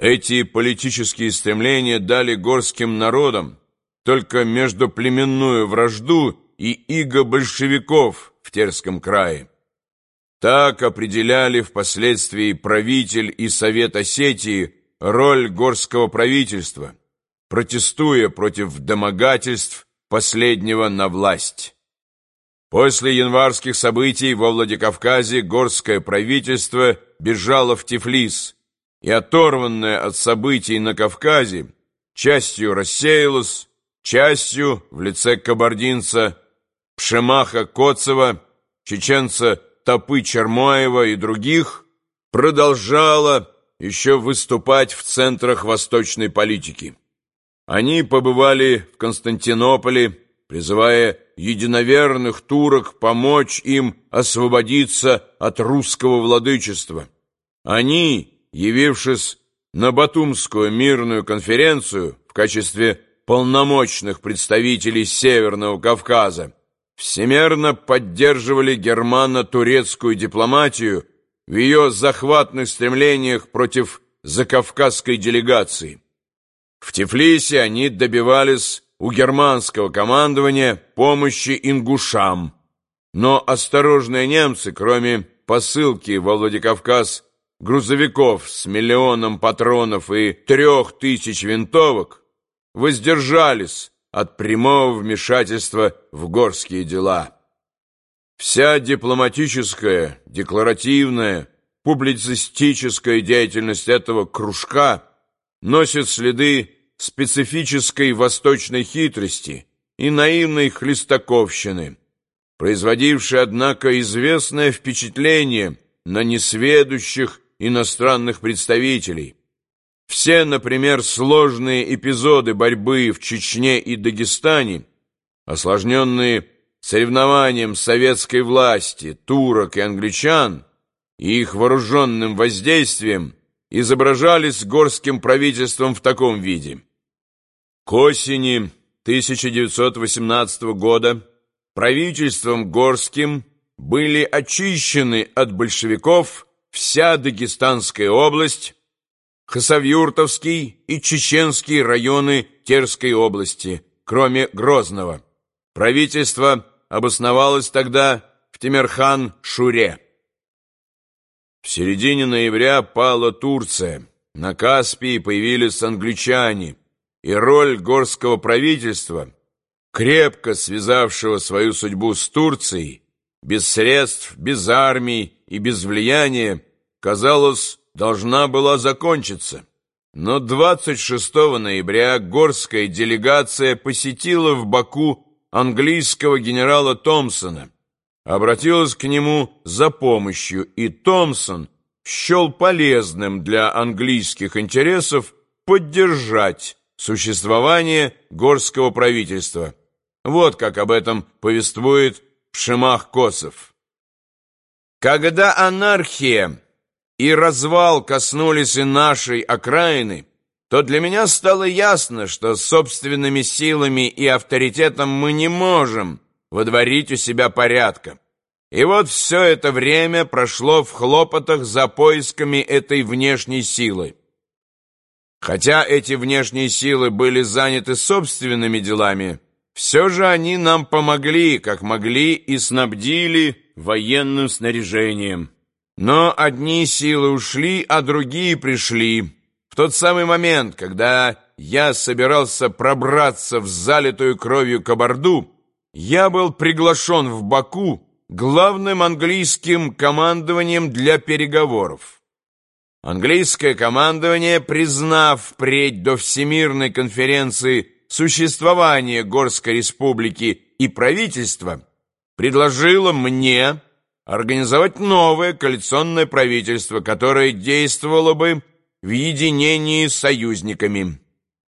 Эти политические стремления дали горским народам только междуплеменную вражду и иго большевиков в Терском крае. Так определяли впоследствии правитель и Совет Осетии роль горского правительства, протестуя против домогательств последнего на власть. После январских событий во Владикавказе горское правительство бежало в Тифлис, и оторванное от событий на Кавказе частью рассеялось, частью в лице кабардинца Пшемаха Коцева, чеченца Топы Чермоева и других продолжало еще выступать в центрах восточной политики. Они побывали в Константинополе, призывая единоверных турок помочь им освободиться от русского владычества. Они, явившись на Батумскую мирную конференцию в качестве полномочных представителей Северного Кавказа, всемерно поддерживали германо-турецкую дипломатию в ее захватных стремлениях против закавказской делегации. В Тифлисе они добивались у германского командования помощи ингушам, но осторожные немцы, кроме посылки во Владикавказ грузовиков с миллионом патронов и трех тысяч винтовок, воздержались от прямого вмешательства в горские дела. Вся дипломатическая, декларативная, публицистическая деятельность этого кружка носит следы специфической восточной хитрости и наивной хлестаковщины, производившей, однако, известное впечатление на несведущих иностранных представителей. Все, например, сложные эпизоды борьбы в Чечне и Дагестане, осложненные соревнованием советской власти, турок и англичан и их вооруженным воздействием, изображались горским правительством в таком виде. К осени 1918 года правительством горским были очищены от большевиков вся Дагестанская область, Хасавюртовский и Чеченские районы Терской области, кроме Грозного. Правительство обосновалось тогда в Темирхан-Шуре. В середине ноября пала Турция, на Каспии появились англичане, и роль горского правительства, крепко связавшего свою судьбу с Турцией, без средств, без армий и без влияния, казалось, должна была закончиться. Но 26 ноября горская делегация посетила в Баку английского генерала Томпсона, обратилась к нему за помощью, и Томпсон счел полезным для английских интересов поддержать существование горского правительства. Вот как об этом повествует Пшемах Косов. Когда анархия и развал коснулись и нашей окраины, то для меня стало ясно, что собственными силами и авторитетом мы не можем водворить у себя порядка. И вот все это время прошло в хлопотах за поисками этой внешней силы. Хотя эти внешние силы были заняты собственными делами, все же они нам помогли, как могли, и снабдили военным снаряжением. Но одни силы ушли, а другие пришли. В тот самый момент, когда я собирался пробраться в залитую кровью кабарду, я был приглашен в Баку главным английским командованием для переговоров. Английское командование, признав впредь до Всемирной конференции существование Горской республики и правительства, предложило мне организовать новое коалиционное правительство, которое действовало бы в единении с союзниками.